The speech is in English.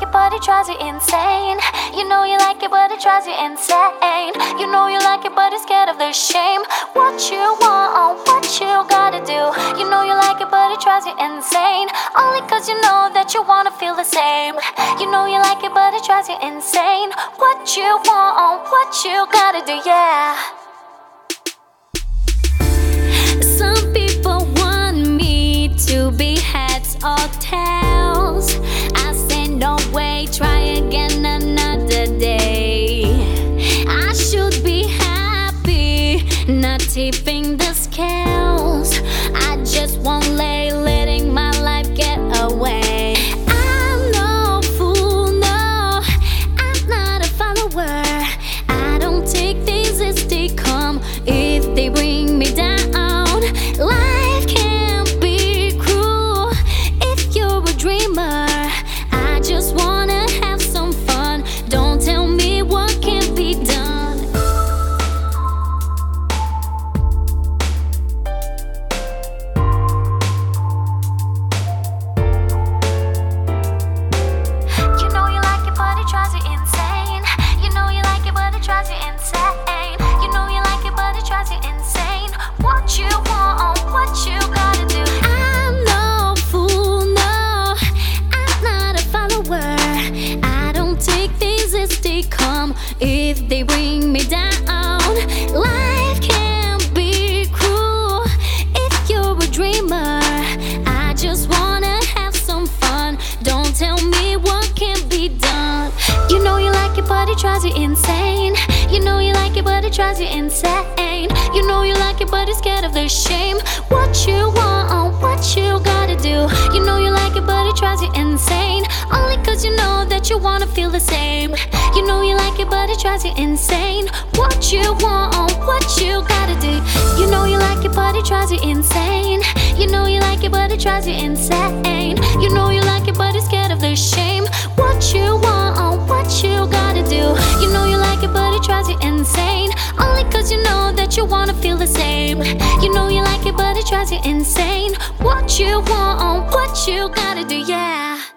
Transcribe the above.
but it drives you insane. You know you like it, but it drives you insane. You know you like it, but it's scared of the shame. What you want, oh, what you gotta do. You know you like it, but it drives you insane. Only cause you know that you wanna feel the same. You know you like it, but it drives you insane. What you want, oh, what you gotta do, yeah. Not if they bring me down. Life can be cruel if you're a dreamer. I just wanna have some fun. Don't tell me what can be done. You know you like it, but it drives you insane. You know you like it, but it drives you insane. You know you like it, but it's scared of the shame. What you want, what you gotta do. You know you like it, but it drives you insane. Only cause you know you wanna feel the same. You know you like it, but it drives you insane. What you want, oh, what you gotta do. You know you like it, but it drives you insane. You know you like it, but it drives you insane. You know you like it, but it's scared of the shame. What you want, oh, what you gotta do. You know you like it, but it drives you insane. Only cause you know that you wanna feel the same. You know you like it, but it drives you insane. What you want, oh, what you gotta do, yeah.